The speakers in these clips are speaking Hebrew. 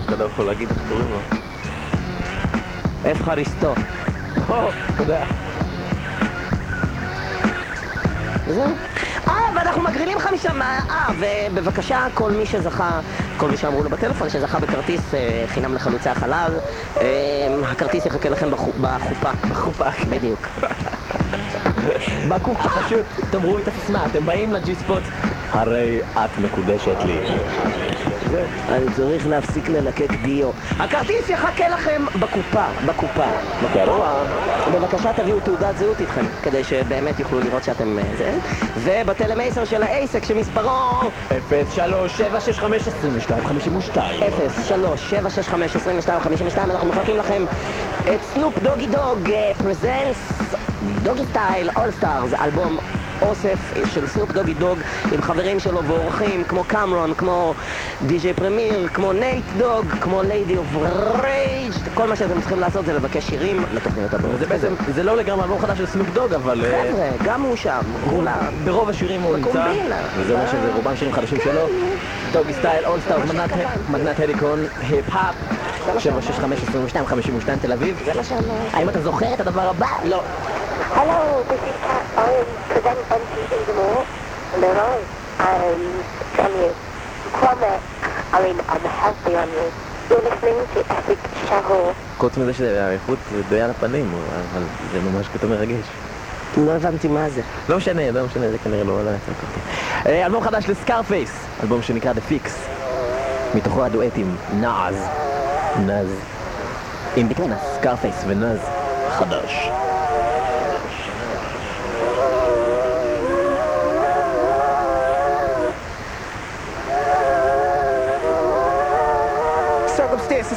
שאתה לא יכול להגיד איך קוראים לו. אפחריסטו. תודה. וזהו. אה, ואנחנו מגרילים חמישה, מה... אה, ובבקשה, כל מי שזכה, כל מי שאמרו לו בטלפון, שזכה בכרטיס אה, חינם לחלוצי החלל, אה, הכרטיס יחכה לכם בחו- בחופה. בחופה, בדיוק. בקופה פשוט, תאמרו את הסיסמה, אתם באים לג'י ספוט, הרי את מקודשת לי. אני צריך להפסיק ללקק דיו. הכרטיס יחכה לכם בקופה, בקופה. גרוע. בבקשה תביאו תעודת זהות איתכם, כדי שבאמת יוכלו לראות שאתם אה, זה. ובטלמייסר של האייסק שמספרו 03-765-2252 0, 3, 7, 6, 5, 22, 52 אנחנו מחלקים לכם את סנופ דוגי דוג פרזנס Doggy Style All Stars אלבום אוסף של סנופ דוגי דוג עם חברים שלו ואורחים כמו קמרון, כמו די.ג'יי פרמיר, כמו נייט דוג, כמו ליידי אוף רייג' כל מה שאתם צריכים לעשות זה לבקש שירים לתוכניות הבאות. זה בעצם, זה לא לגמרי אלבום חדש של סנופ דוג, אבל אה, חבר'ה, גם הוא שם, כולם. ברוב השירים הוא נמצא. וזה אומר שזה רובם שירים חדשים שלו. Doggy Style, All Stars, מתנת הליקון, היפ-הופ, 765-2252 תל אביב. זה מה שאמרתי. האם אתה זוכר את הדבר הבא? לא. Hello, this is Cat Owen, present MTV The More. Hello. Um, from you. Kwame, I mean, I'm healthy on you. You're listening to Epic Shahor. חוץ מזה שהאיכות זה די על הפנים, אבל זה ממש קטע מרגש. לא הבנתי מה זה. לא משנה, לא משנה, זה כנראה לא עולה יצא אותי. אה, אלבום חדש לסקארפייס, אלבום שנקרא The Fix. מתוכו הדואטים נאז, נאז, עם בקרנה, סקארפייס ונאז, חדש.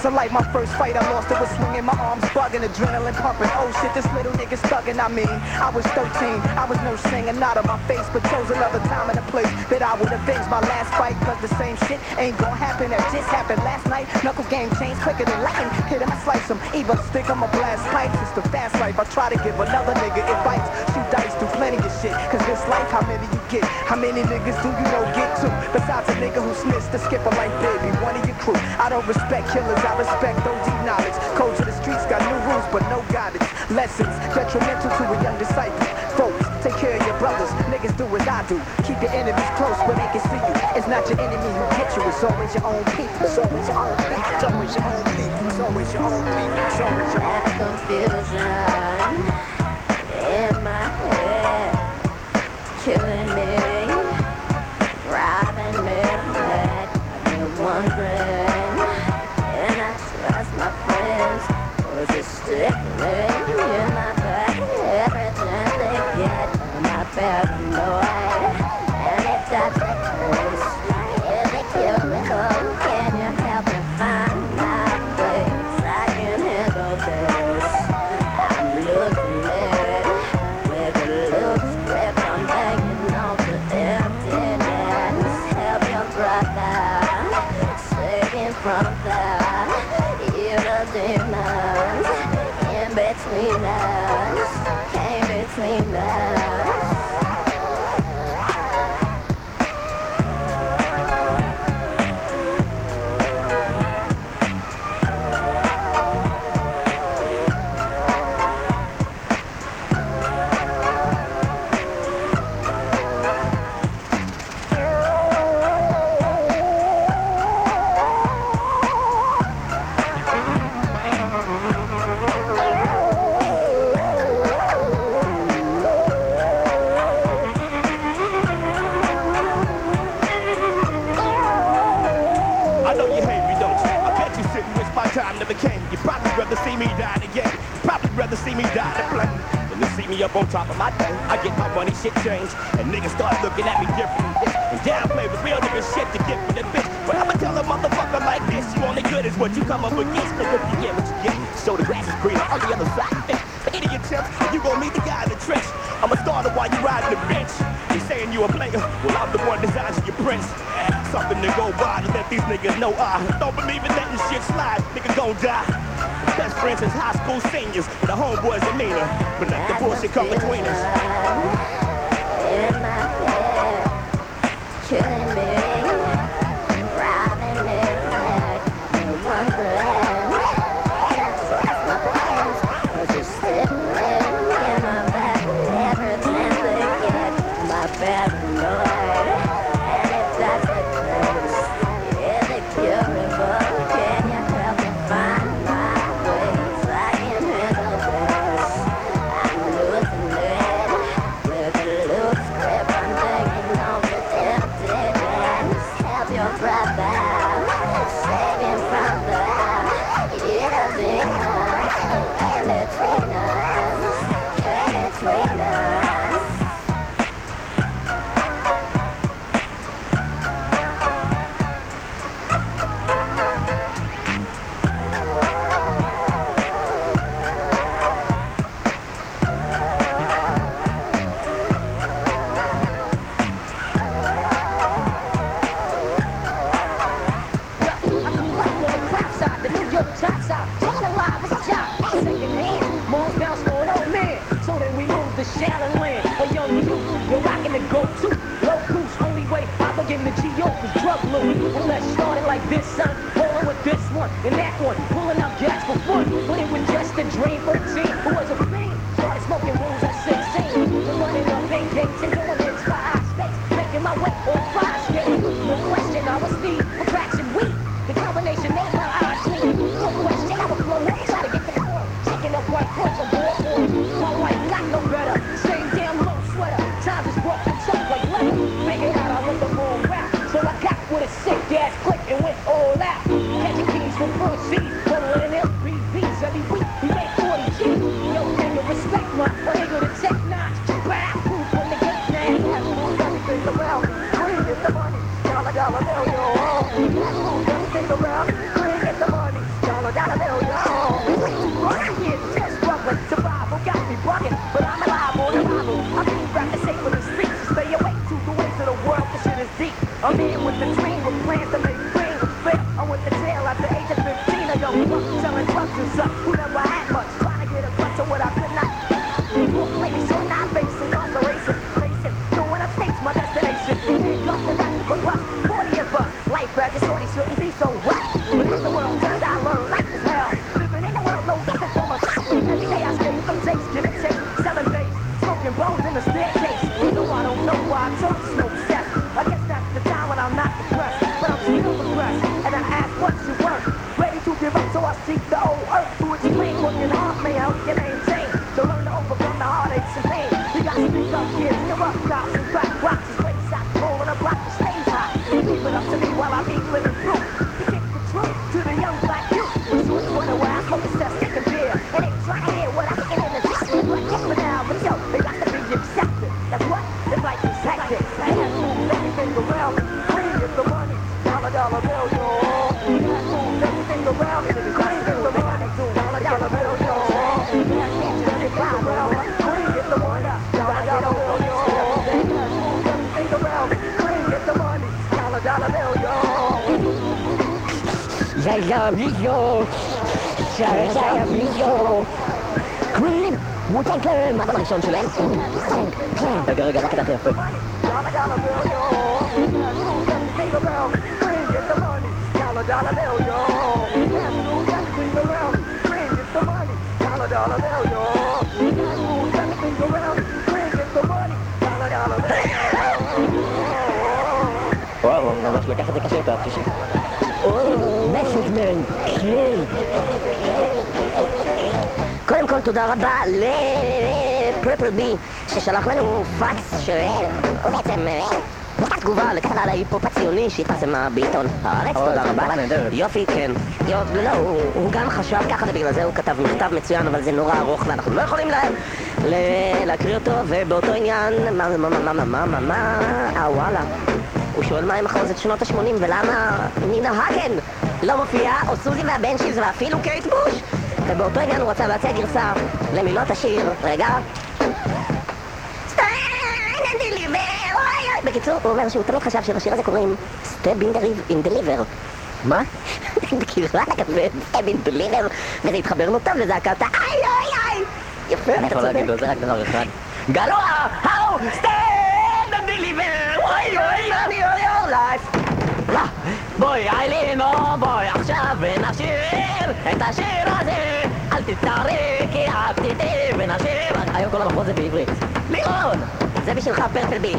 Are like my first fight. I lost it was swinging my arms, bugging, adrenaline pumping. Oh shit, this little nigga's thugging. I mean, I was 13, I was no singing, not on my face, but chose another time and a place that I would avenge my last fight. Cause the same shit ain't gonna happen. That just happened last night. Knuckles game changed quicker than lightning. Hit him, I slice him. Either stick him or blast pipes. It's the fast life. I try to give another nigga advice. Shoot dice, do plenty of shit. Cause this life, how many you get? How many niggas do you know get to? Besides a nigga who snitched the skipper like baby, one of your crew. I don't respect killers, I respect OG knowledge. Codes of the streets got new rules, but no guidance. Lessons detrimental to a young disciple. Folks, take care of your brothers. Niggas do as I do. Keep your enemies close where they can see you. It's not your enemy who get you, it's always your own people. It's always your own people. It's always your own people. It's always your own people. It's always your own That confusion in my me. Than to see me up on top of my thing. I get my money, shit change. And niggas start looking at me different. And downplay the real nigga shit to get with the bitch. But I'ma tell a motherfucker like this. You only good is what you come up against. Nigga, you get what you get. So the grass is greener on the other side. Idiot tips, you gon' meet the guy in the trench. I'm a starter while you riding the bench. You saying you a player? Well, I'm the one designing your prints. Something to go by to let these niggas know I don't believe in that letting shit slide. Nigga gon' die. Friends since high school seniors. The homeboys are meaner. But let the bullshit come between us. c'est ça, ou la may help you maintain. So learn to overcome the heartaches and pain. You got to speak up, kids, and rough stop. קווין, מותק למקום הראשון שלהם. רגע, רגע, רק את יפה. וואו, ממש לקח את זה קשה את האפשישי. מתרגשת מהם, כן. קודם כל תודה רבה לפרפל בי ששלח לנו פקס שהוא בעצם אה, תגובה לקטע על ההיפופ הציוני שהתפרסמה בעיתון הארץ, תודה רבה. יופי, כן. לא, הוא גם חשב ככה ובגלל זה הוא כתב מכתב מצוין, אבל זה נורא ארוך ואנחנו לא יכולים להקריא אותו, ובאותו עניין, מה, מה, מה, מה, מה, מה, מה, מה אה וואלה. הוא שואל מה עם מחרוזת שנות ה-80 ולמה נינה הגן לא מופיעה, או סוזי והבנשיז ואפילו קייט בוש. ובאותו עניין הוא רצה להציע גרסה למילות השיר, רגע. בקיצור, הוא אומר שהוא תמיד חשב שבשיר הזה קוראים stab and deliver. מה? דקירה כזה, stab and deliver, וזה התחבר לו טוב לזעקת איי, איי, איי! יפה, אתה צודק. אני יכול להגיד לו, זה רק דבר אחד. גלואה, האו, סטאב אין דליבר, אוי אוי אוי אוי אוי בואי איילימו, בואי עכשיו ונשיר את השיר הזה. אל תצטערי כי אהבתי אותי ונשיר היום כל המחוז זה בעברית. לירון, זה בשבילך פרפל בי.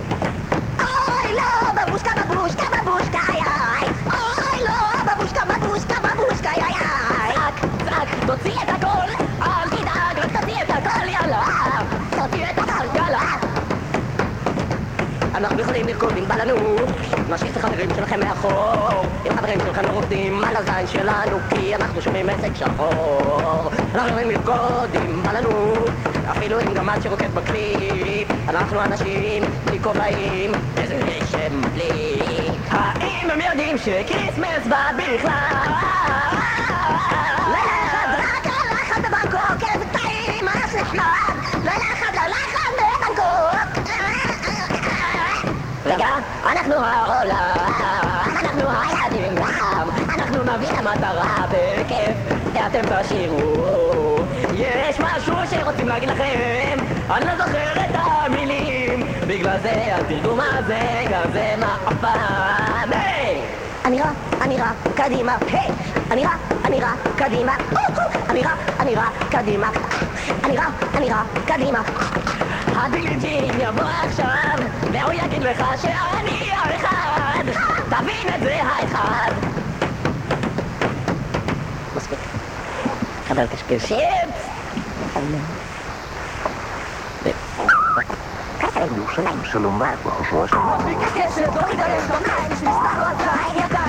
אוי לא, בבושקה בבושקה בבושקה איי איי. אוי לא, בבושקה בבושקה בבושקה איי איי. צעק, צעק, תוציא את הכל אנחנו יכולים לרקוד עם בלנות, נשאיר החברים שלכם מאחור, אם חברים שלכם רוקדים על הזין שלנו, כי אנחנו שומעים עסק שחור. אנחנו יכולים לרקוד עם בלנות, אפילו עם גמד שרוקד בקליפ, אנחנו אנשים בלי כובעים, איזה גשם בלי. האם הם יודעים שכריסמס בא בכלל? לילה אחד רק הלכת בבנקוק, איזה קטעים, מה יש לך? מפלגה, אנחנו העולם, אנחנו היעדים לעם, אנחנו נביא למטרה בכיף, אתם תשירו. יש משהו שרוצים להגיד לכם, אני לא זוכר את המילים, בגלל זה התרגום הזה, גם זה מעפן. אמירה, אמירה, קדימה, היי! אמירה, אמירה, קדימה, אמירה, אמירה, קדימה, אמירה, אמירה, קדימה. הדילג'ין יבוא עכשיו והוא יגיד לך שאני האחד תבין את זה האחד מספיק. חבל קשקש. במים, יש מספר על זין, ידיים, לא רנן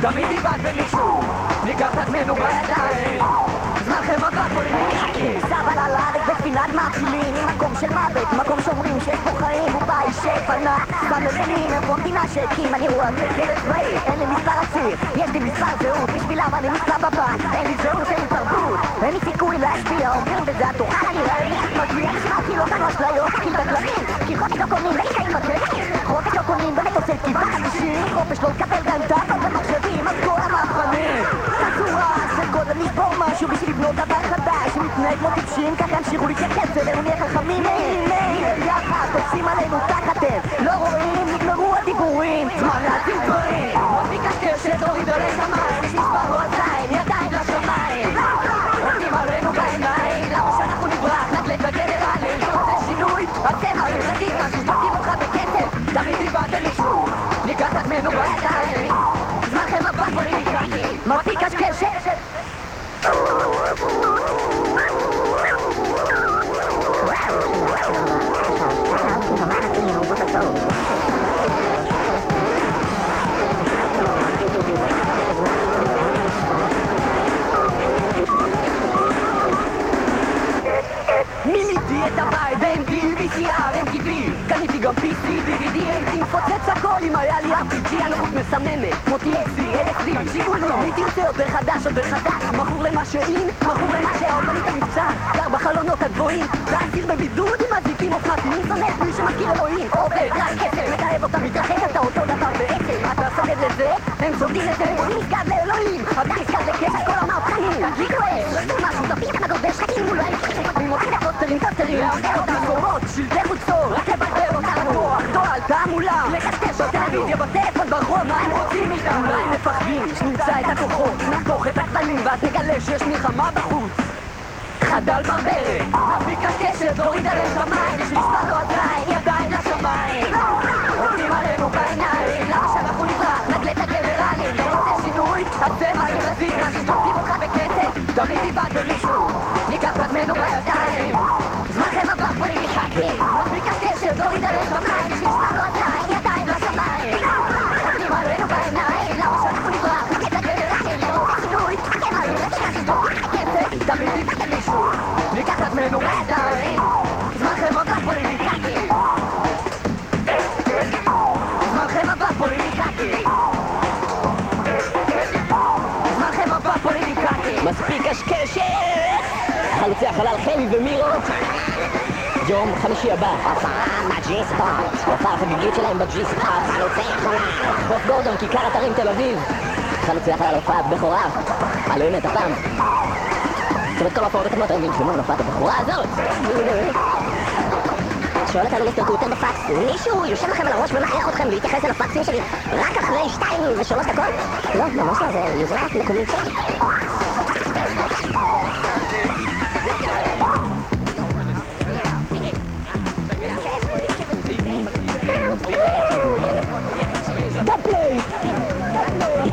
תמיד תיבד במישהו, ניקח את עצמנו בידיים. זמנכם עבר פה למחכים סבא ללדת בתפילת מתחילים ממקום של מוות, מקום שאומרים שיש פה חיים ובית שפנה סתם מבינים איפה המדינה שהקים אני רואה ככלב צבאי. אין לי מספר עציר, יש לי מספר זהות בשבילם אני מספר בבית אין לי זהות, אין לי תרבות אין לי סיכוי להשפיע, אומרים בזה התוכל אני רעי מצביע נשמע כאילו אותנו אשליות, כי בדברים כי חופש לא קונים לחיים מקרים חופש לא קונים במטוסי כתיבה חמישים חופש לא לקבל גם דאטה משהו בשביל לבנות דבר חדש שמתנהג כמו טיפשים ככה ימשיכו להתייחס אלינו נהיה חכמים. נהיה יחד תופסים עלינו תחת הם לא רואים נגמרו הדיבורים. זמן להציל דברים. מספיק הקשת תוריד עלי שמיים יש מספר רגליים חדש, יותר חדש מכור למה שאין, מכור למה שעוד בנית מבצע גר בחלונות הגבוהים ואסיר בבידוד עם אזיקים אופנתי מי שונא את מי שמכיר אלוהים עובד, רק כסף, מתעב אותה, מתרחק אתה אותו דבר בעצם אתה לב לזה? הם שורדים לזה, אני מסגד לאלוהים אתה מסגד לכסף כל המהפכנים לי כואב, לא יודע משהו, תפיק את הגודל שתקים מול העסק אני מוציא את הפוסטרים, טוסטרים, מקומות, שלטי חוצות, רק לבלבל דואל, תעמולה, לקשקש בטלוויזיה, בטלפון, הם רוצים מאיתנו? אולי מפחדים, שנמצא את הכוחות, נהפוך את הקטנים ואז נגלה שיש מלחמה בחוץ. חדל ברברת, מספיק הקשת, תוריד עליהם שמיים, יש מספר חלוצי החלל חמי ומירו יום חמישי הבא הופעה בג'י ספוט הופעה חגיגית שלהם בג'י ספוט חלוצי החלל. חוף גורדון כיכר אתרים תל אביב. חלוצי החלל הופעת בכורה. עלינו את הפעם. זאת כל ההופעות הקודמות הם נלחמו על הופעת הבכורה הזאת. שואל אותנו מיסטר טוויטר בפקס, מישהו יושב לכם על הראש ומכריח אתכם להתייחס אל הפקסים שלי רק אחרי שתיים ושלוש דקות? לא, ממש לא, זה יוזרה מקומית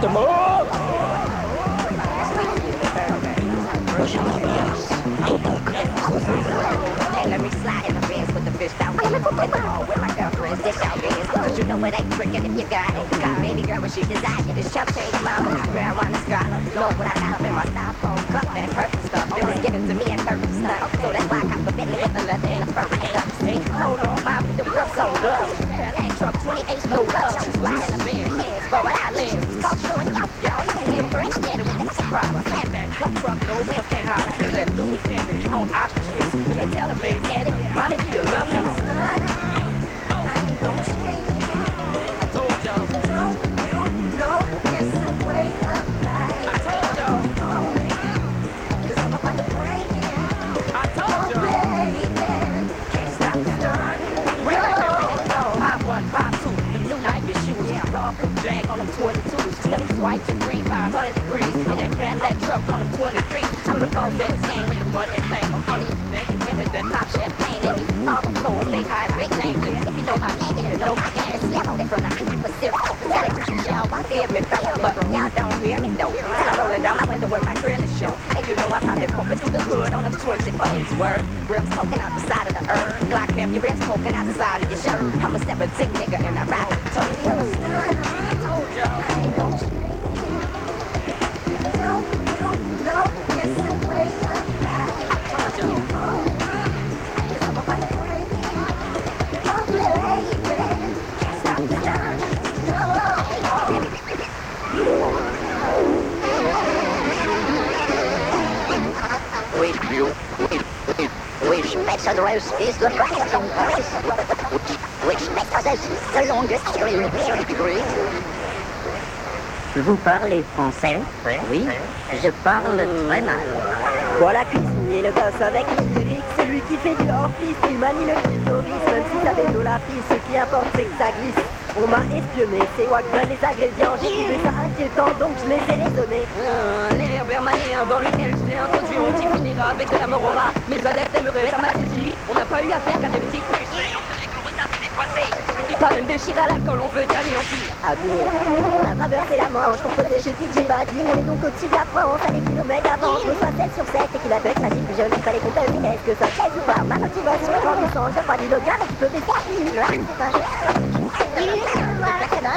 them all. Push on the ass. Hey, let me slide in the bins with the fish down. I'm gonna the hole with my girlfriend's dish out bins. Cause you know it ain't tricking if you got it. Got any girl when she desire you to chop change mama. I grab on the scar. Know what I got up in my style, styrofoam cup. and perfect stuff. It was given to me in perfect stuff. So that's why I got the Bentley with the leather and the fur. cold on, mom. The girl's so good. Ain't truck 28, no love. Slide in the bins. Hands forward, I live. I told you, Don't you know it's the way of life? I told y'all. Cause I'm about to. I told you, Can't stop the dog. Really? Pop one, pop two. New Nike shoes. Yeah, raw from Jack on white and green that truck on the 23. I'm the boss that same with the money thing. I'm funny, man. With the top champagne and we all the floor, big high, big name. If you know my name, you know my gas. Yeah, I'm from the Pacific. Got it, y'all. I feel fella, but y'all don't hear me, though. Till I'm rolling down my window with my grill is show. And you know I'm out there pumping through the hood on twigs and buttons word. Rims poking out the side of the earth. Glock them, your rims poking out the side of your shirt. I'm a 17 nigga and I ride with the told y'all. Lazarus is the triumphant voice, which makes us the longest illusion degree. Vous parlez français? Oui. Je parle très mal. Voilà cuisinier, le gosse avec une lyrique, celui qui fait du hors-piste, il manie le clitoris, même si ça vélo la piste, ce qui importe c'est que ça glisse. On m'a espionné, c'est donne les ingrédients, j'ai trouvé ça inquiétant, donc je les ai raisonnés. Un air bermanien dans lequel je l'ai introduit, on t'y finira avec de la morora. Mes adeptes aimeraient ça m'a saisi, on n'a pas eu affaire qu'à des petits cuissiers, on sait que le retard s'est décoincé. Pas même déchiré à l'alcool, on veut. À venir, on a traversé la Manche pour protéger DJ Vadim, on est donc au-dessus de la France, à des kilomètres avant, je me sois 7 sur 7 et qu'il avait m'a dit que je ne fallait qu'on est-ce que ça ou pas? Ma motivation est grandissante, je pas du local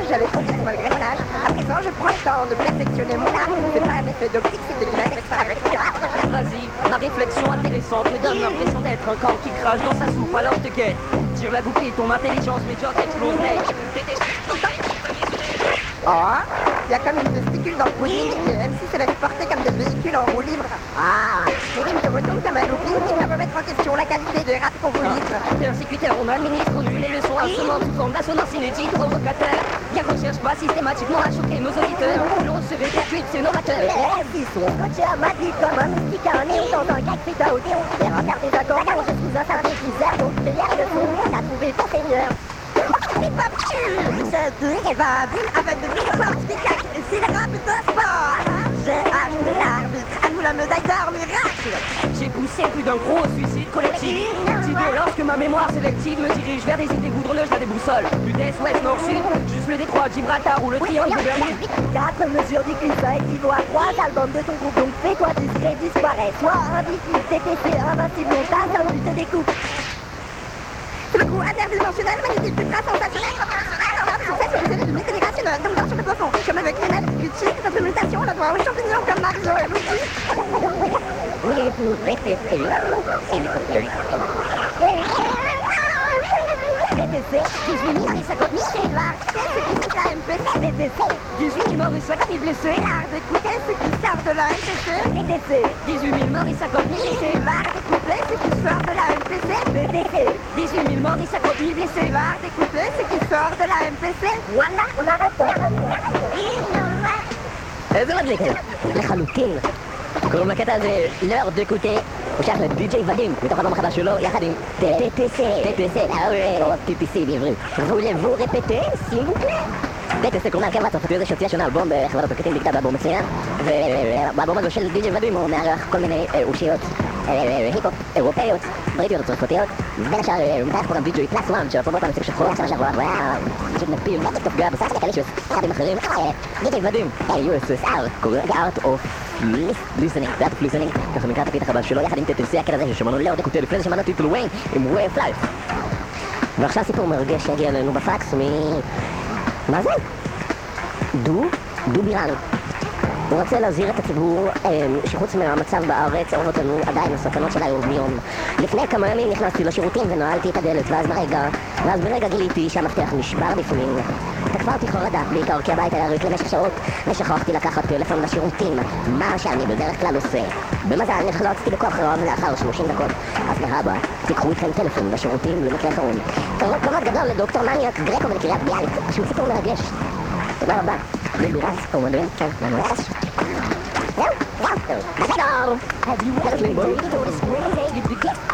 j'avais malgré mon âge. À présent, je prends le temps de perfectionner mon art. C'est pas un effet d'optique, c'est de Vas-y, ma réflexion intéressante me donne l'impression d'être un camp qui crache dans sa soupe alors je te guette. La boucle, ton intelligence médiocre explose Ah, il y a comme une testicule dans le pudding, même si c'est laisse porter comme des véhicules en roue libre. Ah, Céline te retourne comme un looping qui va remettre en question la qualité des rats qu'on vous livre. Persécuteur, on administre aujourd'hui les leçons instruments sous forme d'assonance inédite, provocateur. Bien qu'on cherche pas systématiquement à choquer nos auditeurs, l'on se fait gratuite, c'est novateur. Ils sont scotchés à ma vie comme un moustique à un néon dans un gag frita au déon. Les regards des accordions, je suis un synthétiseur, donc je l'air de fou, t'as trouvé ton seigneur. C'est pas sûr Ce évable avec de l'histoire c'est le rap de sport. J'ai acheté l'arbitre, à nous la médaille d'or miracle. J'ai poussé plus d'un gros suicide collectif. D'idées lorsque ma mémoire sélective me dirige vers des idées goudronneuses à des boussoles. Du Est, Ouest, Nord, Sud, juste le détroit de Gibraltar ou le triangle de Bermude. Quatre mesures du climat équivaut à trois albums de ton groupe, donc fais-toi discret, disparaît. Sois invisible, TTC, invincible, un but de découpe. Le coup interdimensionnel, magnétique, ultra sensationnel, 的用老师的歌颂人们对天然与知识的对立在求的光生命中的满足。We've been waiting for you. TTC, 18 000 et 50 000, c'est là. C'est la MPC, TTC, 18 000 morts et 50 000 blessés. l'art d'écouter ceux qui savent de la MPC. TTC, 18 000 morts et 50 000 blessés. L'art d'écouter ceux qui sortent de la MPC. TTC, 18 000 morts et 50 000 blessés. L'art d'écouter ceux qui sortent de la MPC. voilà, on arrête. זה מדליק לחלוטין. קוראים לקטע הזה לאור דקוטה, הוא שייך לדי.ג'יי ודים, מתוך אלבום החדש שלו, יחד עם TTC, TTC, או TTC בעברית. s'il vous plaît? TTC קוראים להרכב הצרפתי הזה שהוציא השנה אלבום בחברת הפקטים בקטע באלבום מצוין ובאלבום הזה של די.ג'יי ודים הוא מארח כל מיני אה, אושיות אה, היפ-הופ אירופאיות, בריטיות או צרפתיות בין השאר אה, מתארח פה גם די.ג'יי קלאס וואן שהפרומות המציג שחור שנה שעברה הוא היה פשוט נפיל מטופ גאה בסרט הקלישוס יחד עם אחרים אה, די.ג'יי ודים USSR קוראים art of listening, art of ככה נקרא את הקטע החדש שלו יחד עם TTC הקטע הזה ששמענו לאור דקוטה לפני זה שמענו טיטל וויין עם way of life ועכשיו סיפור מרגש שהגיע אלינו בפקס מ... מה זה? דו? דו בירן. הוא רוצה להזהיר את הציבור אה, שחוץ מהמצב בארץ אוהבות לנו עדיין הסכנות של היום-יום. לפני כמה ימים נכנסתי לשירותים ונעלתי את הדלת ואז ברגע, ואז ברגע גיליתי שהמפתח נשבר בפנים. תקפה אותי חרדה, בעיקר כי הבית היה ריק למשך שעות ושכחתי לקחת טלפון לשירותים, מה שאני בדרך כלל עושה. במזל נחלצתי בכוח רב לאחר 30 דקות. אז להבא, תיקחו איתכם טלפון לשירותים למקרה חירום. כבוד גדול לדוקטור מניאק גרקו ולקריית ביאליק, שהוא סיפור מרגש. תודה רבה. No. Have you ever worried or?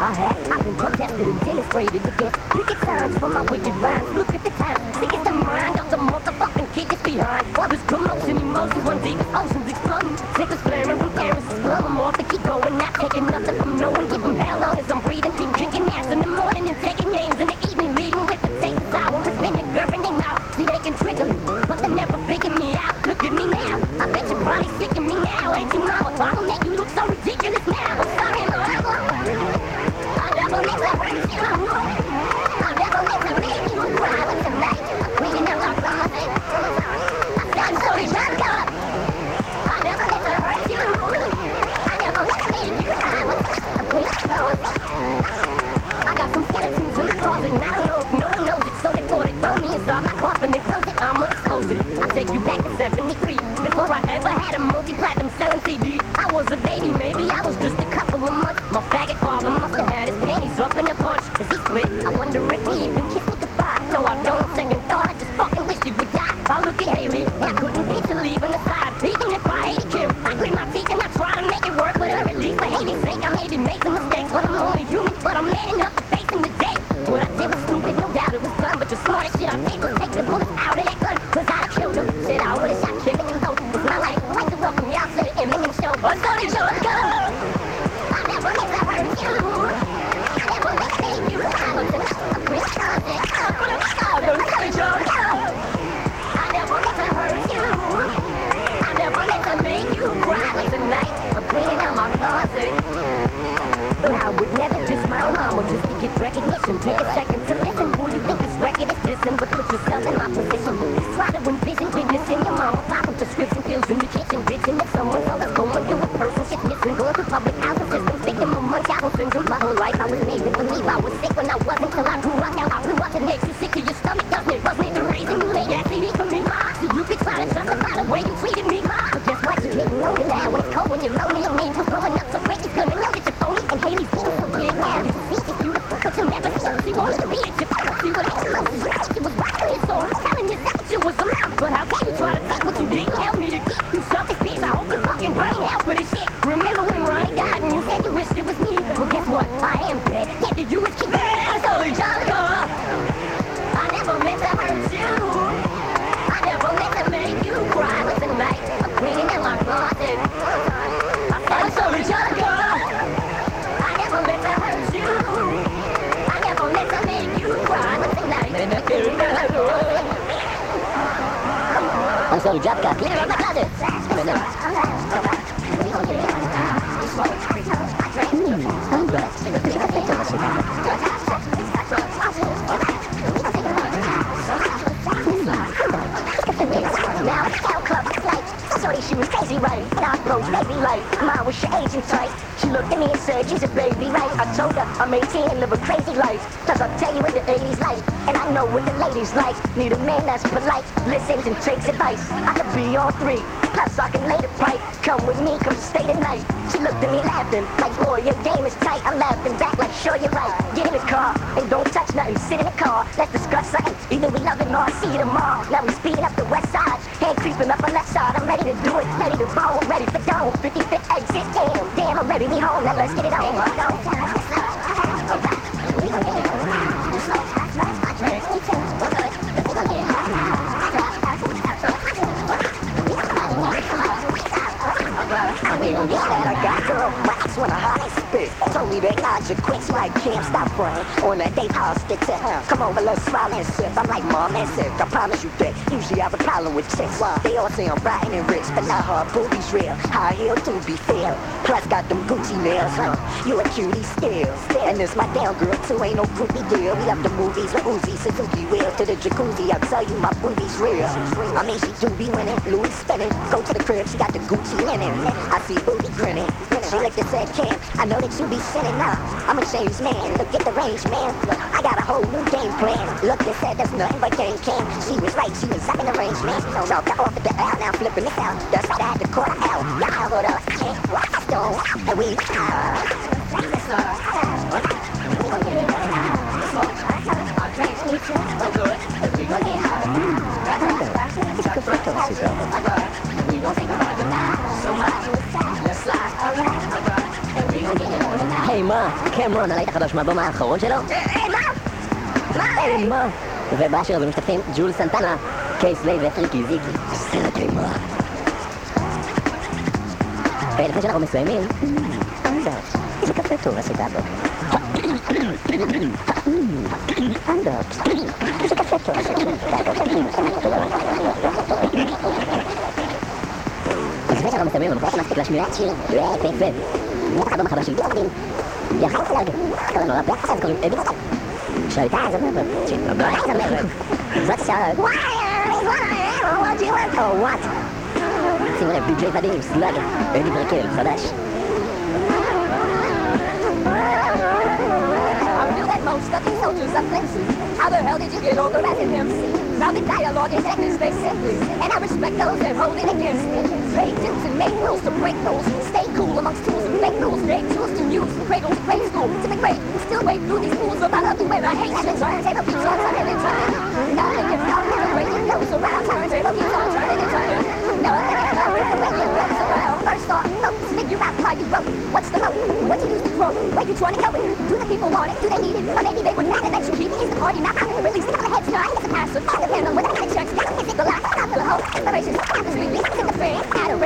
I have not been protested and illustrated to get. Cricket signs for my wicked rhymes. Look at the time. Think it's the mind of the motherfucking kid is behind. What is promotion, emotion, one deep oceans exploding. Take the slammer from Paris' slum. Off to keep going, not taking nothing from no one. Give them hell on as I'm take you back to 73, before I ever had a multi-platinum Second to listen. Who you think this record is dissing? But put yourself in my position. Try to envision witnessing your mama popping prescription pills in the kitchen. Bitching if someone else is going through a person shit missing. Going through public housing system. Thinking my Munchausen syndrome. My whole life I was made to believe I was sick when I wasn't till I grew up. Now I grew up and makes you sick to your stomach, Thank you. Jolly Clean out my closet. Now, L Club like, sorry, she was crazy, right? Now, Rose, baby, like, mine was your agent type. She looked at me and said, she's a baby, right? I told her I'm 18 and live a crazy life. Cause I'll tell you what the 80s like. And I know what the ladies like. Need a man that's polite, listens and takes advice. I could be all three, plus I can lay the pipe. Come with me, come stay the night. She looked at me laughing, like, boy, your game is tight. I'm laughing back, like, sure, you're right. Get in the car and don't touch nothing. Sit in the car, let's discuss something. Either we love it or see you tomorrow. Now we speeding up the west side, hand creeping up on left side. I'm ready to do it, ready to roll, ready for go. 55th exit, damn, damn, I'm ready to be home. Now let's get it on. and I got girl box when I high Told me that quicks like can't stop praying. On that day, I'll stick to her. Come over, let's smile and sip. I'm like, mom, and it. I promise you that. Usually I have a problem with chicks. They all say I'm rotten and rich, but not her booty's real. High heel to be fair. Plus got them Gucci nails, huh? You a cutie still. And this my down girl too, ain't no groupie deal. We love the movies with Uzi, Suzuki wheel to the jacuzzi. I'll tell you my booty's real. I mean, she do be winning, Louis spinning. Go to the crib, she got the Gucci linen. I see booty grinning. And said, Cam, I know that you be sinning now. I'm a changed man. Look at the range, man. Look, I got a whole new game plan. Look and said, there's nothing but game cam. She was right, she was up in the range, man. So now got off at the L, now flipping this out. That's right, I had to call out. Y'all go to King Stone, and we היי, מה? קמרון, הלהיט החדש מהבום האחרון שלו? היי, מה? היי, מה? ובשיר הזה משתתפים ג'ול סנטנה, קייס ליי ופריקי זיקי. סרט אימה. ולפני שאנחנו מסיימים, איזה קפה טוב עשית פה. אנדרס, איזה קפה טוב עשית אז לפני שאנחנו מסיימים, אנחנו רק נספיק להשמיע שיר יפהפה. בטח אלבום החדש של Я хотел лагерь. Когда мы опять сам говорим, это что? Что это за мы? Что это за мы? За все. What you want what? Бюджет воды в слаге. Эти задач. Places. How the hell did you get over at him? Now the dialogue is endless, they simply, and I respect those that hold it against me. Pay dues and make rules to break those cool amongst tools and make rules. They tools to use from cradle to grade school. To be great, we still wait through these rules about how to wear a hate and try and save a piece on time and time. Now they get down to the radio nose around time and save a piece on time and time. Now I get down to the radio nose around. First thought, notes, figure out how you wrote. What's the motive? What do you use to grow? Where you trying to go? Do the people want it? Do they need it? Or maybe they would mad at that you keep it in the party. Now I'm going to release it. I'm a headshot. I'm a passer. I'm a man. I'm a church. Now I'm going to the line. I'm going to hold. Liberation. I'm going to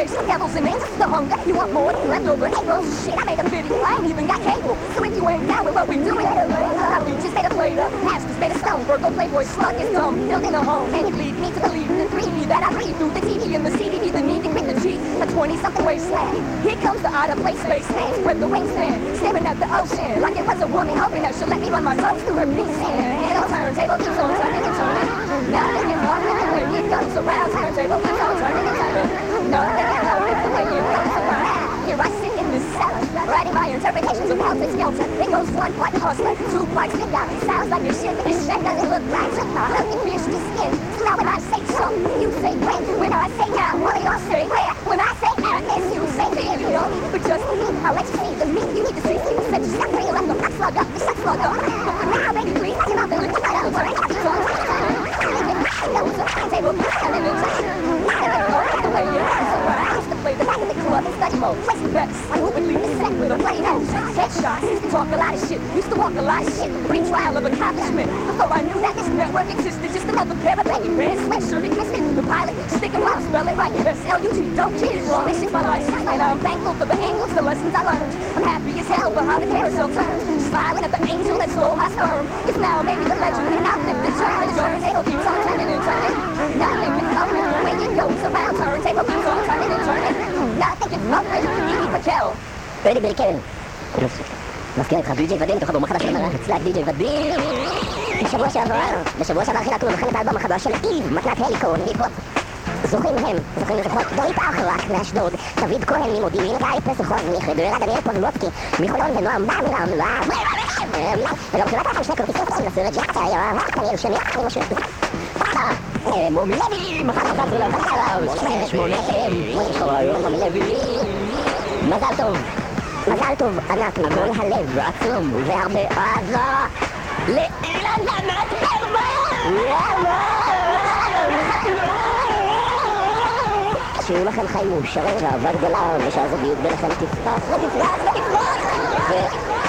the Devils and men. The hunger. You want more? Left over. April. Shit, I made a video. I ain't even got cable. So if you ain't down with what we doing, I'll be just made a play. Masters made a stone. Virgo playboy slug is dumb. Building a home. And it lead me to believe in the 3D that I read through the TV and the CD. The to bring the G. A 20 something wasteland. Here comes the out of place spaceman. Spread the wingspan. Staring at the ocean. Like it was a woman hoping that she'll let me run my toes through her beast hand. And I'll turntable keeps on turning and turning. Nothing is wrong with way it goes around. Turntable keeps on turning and turning. Nothing interpretations of Walter Skelton, Ringo's one blood, hustler, two parts, finger, sounds like your shit, and shit doesn't look right, looking fish to skin, now when I say so, you. say when, when I say now, what are you saying where, when I say "This", you say fear, you know, but just me, I'll let you see the meat, you need to see, you said, shut me, I'm the black slugger, the shut slugger, now they agree, that's enough, they're looking at us, they're looking at us, they're looking at us, they're looking at us, they're looking at us, they're looking at us, they're looking at us, the back of the club in study mode. Place the best. I would leave the set with a plain nose. Headshots. Talk a lot of shit. Used to walk a lot of shit. Pre-trial of accomplishment. Before I knew that this network existed, just another pair of baggy pants. Sweatshirt existed. The pilot. Sticking around, spell it right. S-L-U-T. Don't cheat. Wrong. Missing my life. And I'm thankful for the angles, the lessons I learned. I'm happy as hell behind the carousel turn. Smiling at the angel that stole my sperm. It's now maybe the legend and I've lived the turn. Turntable keeps on turning and turning. Nothing is You but kill. פדי ברקל. מזכיר איתך די.ג'יי אלבום חדש של המערכת סלאק די.ג'יי ודים. בשבוע שעבר, בשבוע שעבר חילקנו את האלבום החדש של איב, מתנת הליקון, היפ-הופ. זוכים הם, זוכים לפחות דורית אחרק מאשדוד, דוד כהן ממודיעין, גיא פסחון מחדרה, דניאל פורלובסקי מחולון ונועם מרמלה. וגם חילקנו לכם שני כרטיסים לסרט ג'קטה, דניאל שני, אני משהו. מזל טוב, מזל טוב. ענק מכל הלב עצום והרבה אהבה לאילן ענת שיהיו לכם חיים מאושרים ואהבה גדולה ושהזוגיות ביניכם תפרח ותפרח ותפרח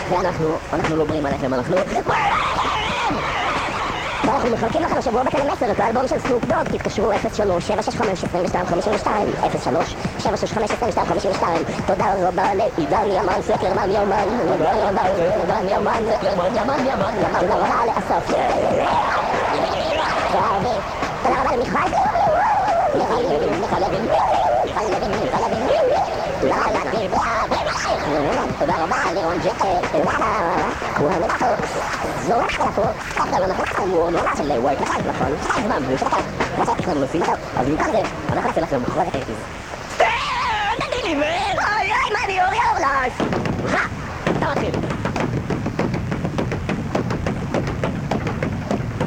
ואנחנו, אנחנו לא בריאים עליכם, אנחנו ואנחנו מחלקים לכם השבוע בטלם 10 את האלבום של סנופ דוג, תתקשרו 03-765-2252 03-765-2252 תודה רבה לעידן ימן ימן ימן ימן תודה רבה לאסף. תודה רבה למיכל תודה רבה לירון ג'קט כהן זורק לפה עכשיו אנחנו חמור נורא של וורק נכון? נכון זמן ושאתה מה שאתה לנו עושים אז מכאן זה אנחנו נעשה לכם בכל הטקס תגיד לי מן אוי אוי מה אני אורי אורלס אתה מתחיל.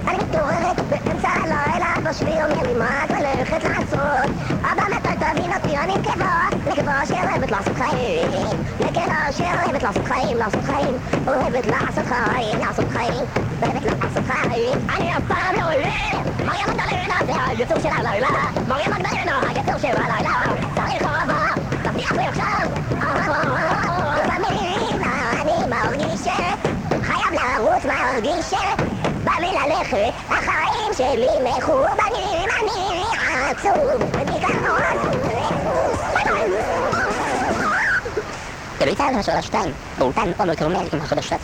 אני מתעוררת באמצע הלילה בשביל מלמד ללכת לעשות? אבא תבין אותי אני נקבה נקבה שאוהבת לעשות חיים נקבה שאוהבת לעשות חיים לעשות חיים אוהבת לעשות חיים לעשות חיים אוהבת לעשות חיים אני אף פעם לא אוהב מריה מגדלנה זה היצור של הלילה מריה מגדלנה היצור של הלילה צריך אהבה תבטיח לי עכשיו במילים מרגיש מרגיש שבא וללכת, החיים שלי מחורבנים, אני עצוב בדיכאון. גלי צה"ל השעה שתיים, באולפן עומר כרמל עם החדשות.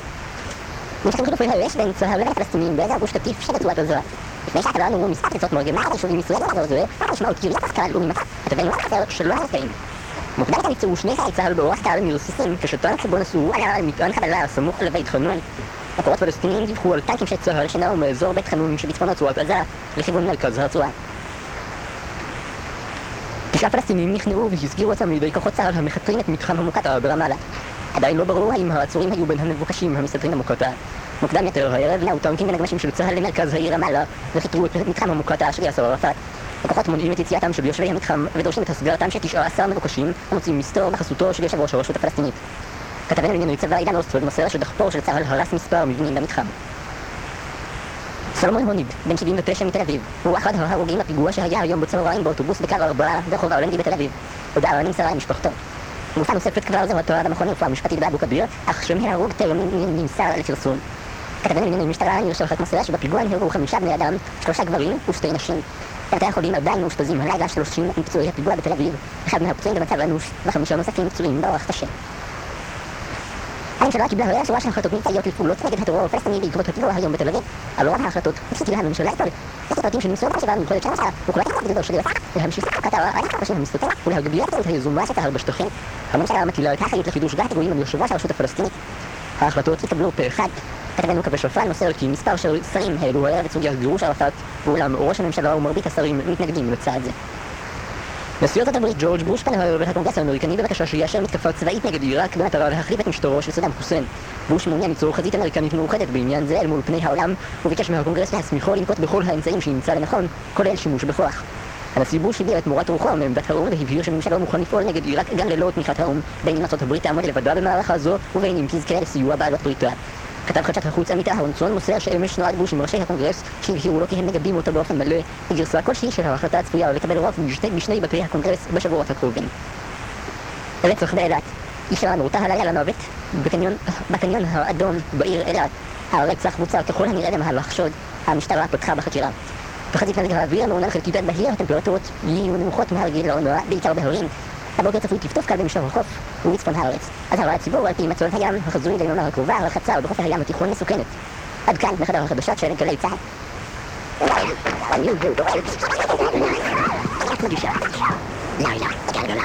האש בין צה"ל לבין הפלסטינים באזור גוש קטיף של רצועת עזה. לפני שהקבלן הובאו מספר קבוצות מרגמה היישובים מסויג לאזור זה, רק נשמעו את קריאת השכלה לאומי מצב, כתבינו רק הסרט שלא הנפגעים. מוקדם יותר נפצעו שני חיילי צה"ל באורח קהל מרסיסים, כשטוען שבו נסעו היה על מטען חבלה הסמוך לבית חנון. מקורות פלסטיניים דיווחו על טנקים של צה"ל שנעו מאזור בית חנון שבצפון רצועת עזה לכיוון מרכז הרצועה. תשעה פלסטינים נכנעו והסגירו אותם לידי כוחות צה"ל המחתרים את מתחם המוקטעה ברמאללה. עדיין לא ברור האם העצורים היו בין המבוקשים המסתתרים במוקטעה. מוקדם יותר הערב נעו טנקים ונגמשים של צה"ל למרכז העיר רמאללה וחיתרו את מתחם המוקטעה של יאסר ערפאת. הכוחות מונעים את יציאתם של יושבי המתחם ודורשים את הסגרתם של 19 מבוקשים המוצאים מסתור בחסותו של יושב ראש הרשות הפלסטינית. כתבנו לענייני צבא עידן אוסטרוד מוסר שדחפור של צה"ל הרס מספר מבנים במתחם. סלומון הוניד, בן 79 מתל אביב, הוא אחד ההרוגים בפיגוע שהיה היום בצהריים באוטובוס בקו 4 ברחוב ההולנדי בתל אביב. הודעה נמסרה למשפחתו. גופה נוספת כבר זוהתו במכון לרפואה המשפטית באבו כביר, אך שם ההרוג טרם נמסר לפרסום. כתבנו לענייני משטרה שוחט מוסר שבפיגוע נהרגו חמישה בני אדם, שלושה גברים ושתי נשים. בבתי החולים עדיין מאושפזים הלילה 30 מפצועי הפיגוע בתל אביב, אחד מהפצועים במצב אנוש, וחמישה נוספים פצועים באורח קשה. הממשלה קיבלה הרי שורה של החלטות מבצעיות לפעולות נגד הטרור הפלסטיני בעקבות הפיגוע היום בתל אביב. על רוב ההחלטות הפסיקה הממשלה. יש פרטים שנמסרו בישיבה המיוחדת של הממשלה, וקוראת לחוק גדול של יפה, להמשיך את הרעיון של המסתתר ולהגביר את היזומה של צה"ל בשטחים. הממשלה מטילה את האחריות לחידוש גל הפיגועים על יושב ראש הרשות הפלסטינית. ההחלטות התקבלו פה אחד. כתבנו קווי שופרן מוסר כי מספר שרים העלו הערב את סוגיית גירוש ערפאת, ואולם ראש הממשלה ומרבית השרים מתנגדים לצעד זה. נשיא ארצות הברית ג'ורג' בוש פנה היום לבית הקונגרס האמריקני בבקשה שיאשר מתקפה צבאית נגד עיראק במטרה להחריב את משטרו של סדאם חוסיין. בוש מעוניין ליצור חזית אמריקנית מאוחדת בעניין זה אל מול פני העולם, וביקש מהקונגרס להסמיכו לנקוט בכל האמצעים שימצא לנכון, כולל שימוש בכוח. הנשיא בוש הביע את מורת רוחו מעמדת האו"ם והבהיר שממשלו מוכן לפעול נגד עיראק גם ללא תמיכת האו"ם, בין אם ארצות הברית תעמוד לבדה במערכה זו, ובין אם תזכה לסיוע מבעלות בריתה. כתב חדשות החוץ עמית אהרונסון מוסר שאמש נועד בוש עם ראשי הקונגרס שהבהירו לו כי הם מגבים אותו באופן מלא בגרסה כלשהי של ההחלטה הצפויה לקבל רוב בשני בתי הקונגרס בשבועות הקרובים. רצח באילת אישה נורתה הלילה למוות בקניון, בקניון האדום בעיר אילת. הרצח בוצע ככל הנראה במהלך שוד. המשטרה פתחה בחקירה. בחזית מזג האוויר מעונן חלקי ב' בהיר הטמפרטורות יהיו נמוכות מהרגיל לעונה, בעיקר בהרים. הבוקר צפוי טפטוף קל במישור החוף ובצפון הארץ. אזהרה הציבור על פי מצוות הים החזוי ליונה הקרובה, הרחצה בחוף הים התיכון מסוכנת. עד כאן מחדר החדשות של גלי צה"ל. לילה, גלגלה.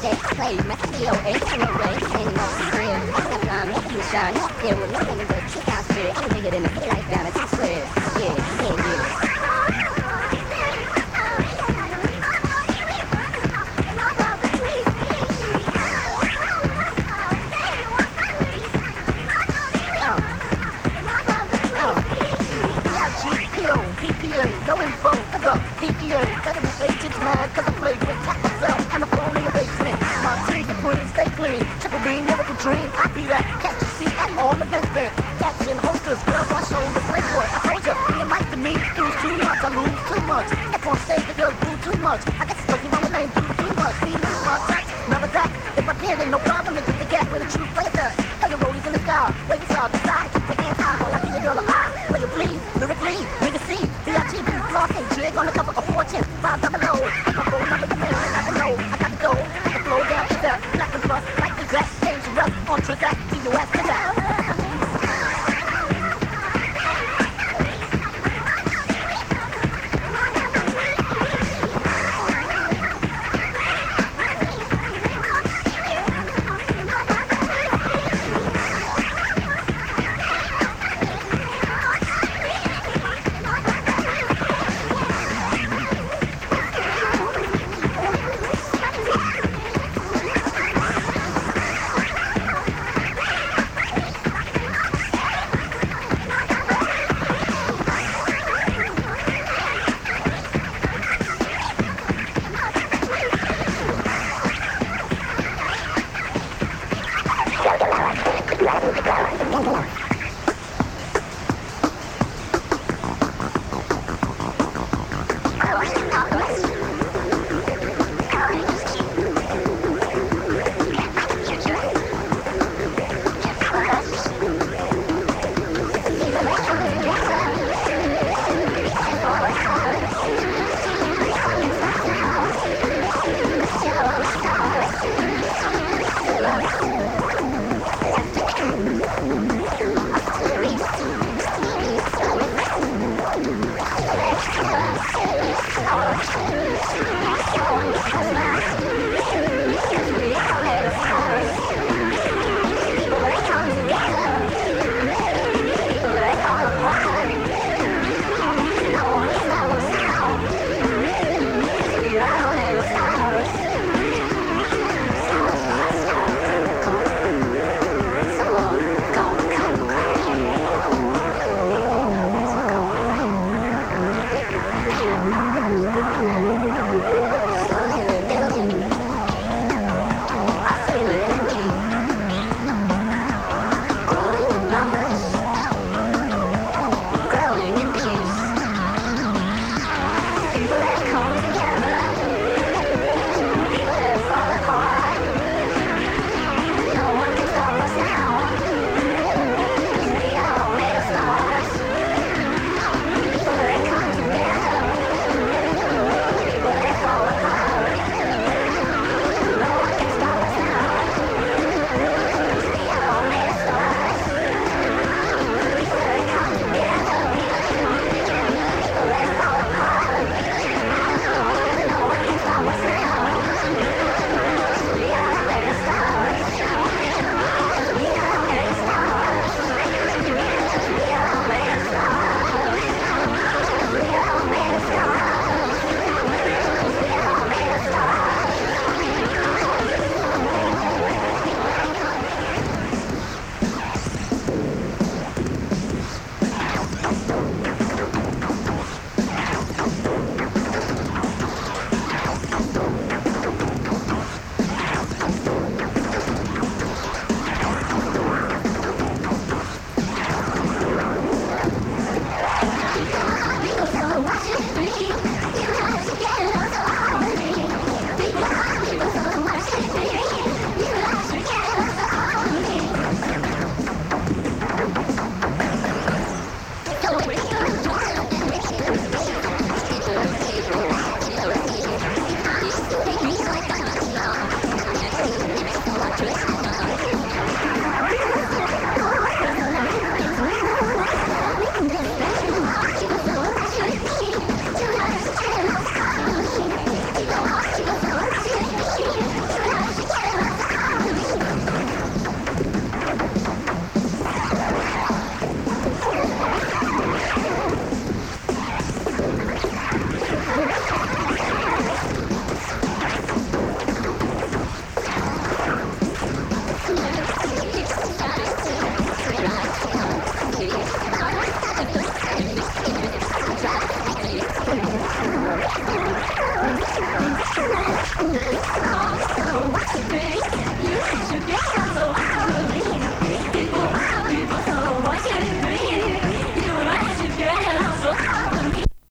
Project Claim, CEO and Terror Race, and Lost Dream. The problem, Confusion, nothing but no language, 2002, I'm bigger than a life, I'm a dream be that catch a seat at all the business. That's catching holsters, girls I show the playboy. I told you, being like to me, lose too much, I lose too much. If on stage the girls do too much, I guess it's you want to name do too much. See, lose my touch, never that. If I can, ain't no problem to get the gap with a true predator. Tell your rollies in the sky, where you saw the sky. keep the hand high while I see the girl alive. Where you bleed, lyrically, nigga a VIG, VIP, and jig on the cover of fortune, five double O's.